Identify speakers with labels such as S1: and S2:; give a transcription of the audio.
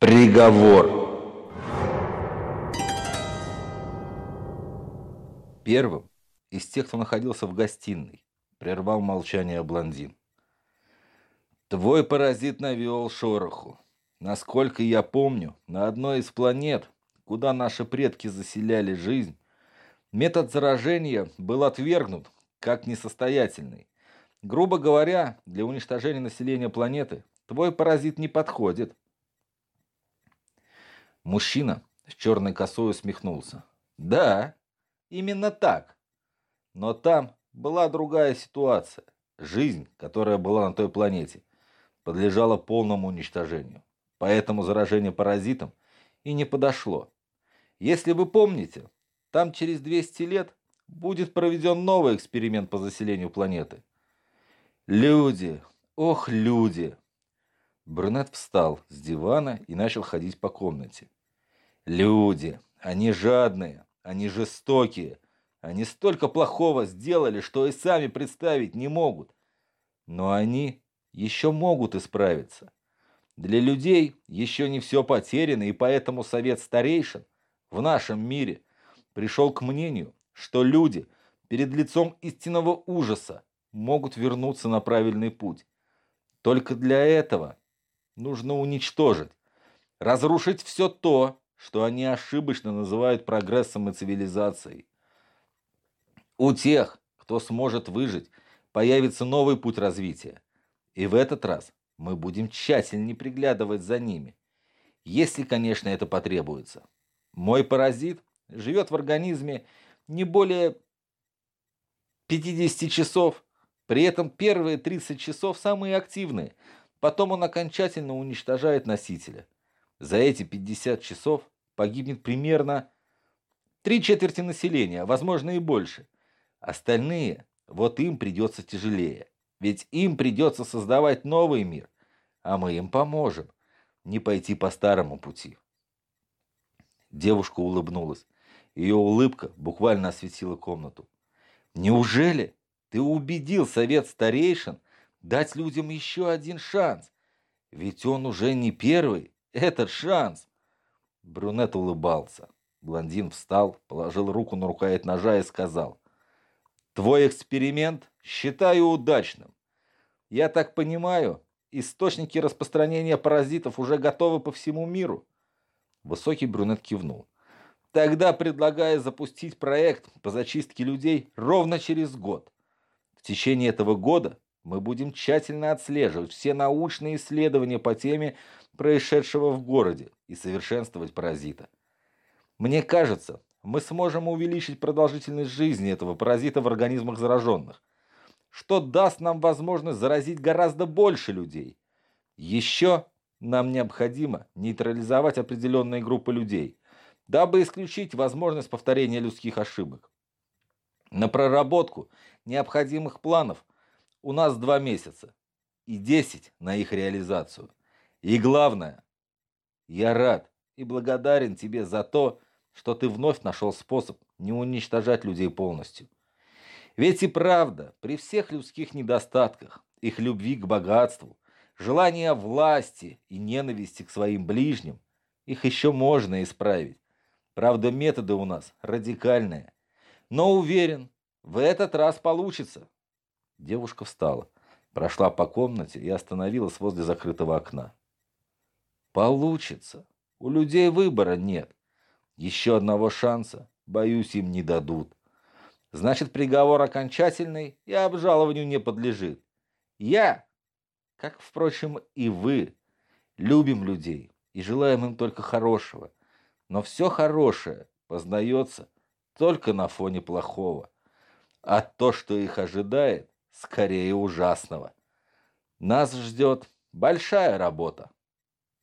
S1: Приговор. Первым из тех, кто находился в гостиной, прервал молчание блондин. Твой паразит навел шороху. Насколько я помню, на одной из планет, куда наши предки заселяли жизнь, метод заражения был отвергнут как несостоятельный. Грубо говоря, для уничтожения населения планеты твой паразит не подходит. Мужчина с черной косой усмехнулся. Да, именно так. Но там была другая ситуация. Жизнь, которая была на той планете, подлежала полному уничтожению. Поэтому заражение паразитом и не подошло. Если вы помните, там через 200 лет будет проведен новый эксперимент по заселению планеты. Люди, ох, люди! Брюнет встал с дивана и начал ходить по комнате. Люди, они жадные, они жестокие, они столько плохого сделали, что и сами представить не могут. Но они еще могут исправиться. Для людей еще не все потеряно, и поэтому совет старейшин в нашем мире пришел к мнению, что люди перед лицом истинного ужаса могут вернуться на правильный путь. Только для этого нужно уничтожить, разрушить все то, что они ошибочно называют прогрессом и цивилизацией. У тех, кто сможет выжить, появится новый путь развития. И в этот раз мы будем тщательнее приглядывать за ними. Если, конечно, это потребуется. Мой паразит живет в организме не более 50 часов. При этом первые 30 часов самые активные – Потом он окончательно уничтожает носителя. За эти 50 часов погибнет примерно три четверти населения, а возможно и больше. Остальные, вот им придется тяжелее. Ведь им придется создавать новый мир, а мы им поможем не пойти по старому пути. Девушка улыбнулась. Ее улыбка буквально осветила комнату. «Неужели ты убедил совет старейшин дать людям еще один шанс. Ведь он уже не первый, этот шанс. Брюнет улыбался. Блондин встал, положил руку на рукоять ножа и сказал. Твой эксперимент считаю удачным. Я так понимаю, источники распространения паразитов уже готовы по всему миру. Высокий брюнет кивнул. Тогда предлагаю запустить проект по зачистке людей ровно через год. В течение этого года мы будем тщательно отслеживать все научные исследования по теме происшедшего в городе и совершенствовать паразита. Мне кажется, мы сможем увеличить продолжительность жизни этого паразита в организмах зараженных, что даст нам возможность заразить гораздо больше людей. Еще нам необходимо нейтрализовать определенные группы людей, дабы исключить возможность повторения людских ошибок. На проработку необходимых планов у нас два месяца и десять на их реализацию. И главное, я рад и благодарен тебе за то, что ты вновь нашел способ не уничтожать людей полностью. Ведь и правда, при всех людских недостатках, их любви к богатству, желания власти и ненависти к своим ближним, их еще можно исправить. Правда, методы у нас радикальные. Но уверен, в этот раз получится. Девушка встала, прошла по комнате и остановилась возле закрытого окна. Получится. У людей выбора нет. Еще одного шанса, боюсь, им не дадут. Значит, приговор окончательный и обжалованию не подлежит. Я, как, впрочем, и вы, любим людей и желаем им только хорошего. Но все хорошее познается только на фоне плохого. А то, что их ожидает, скорее ужасного. Нас ждет большая работа.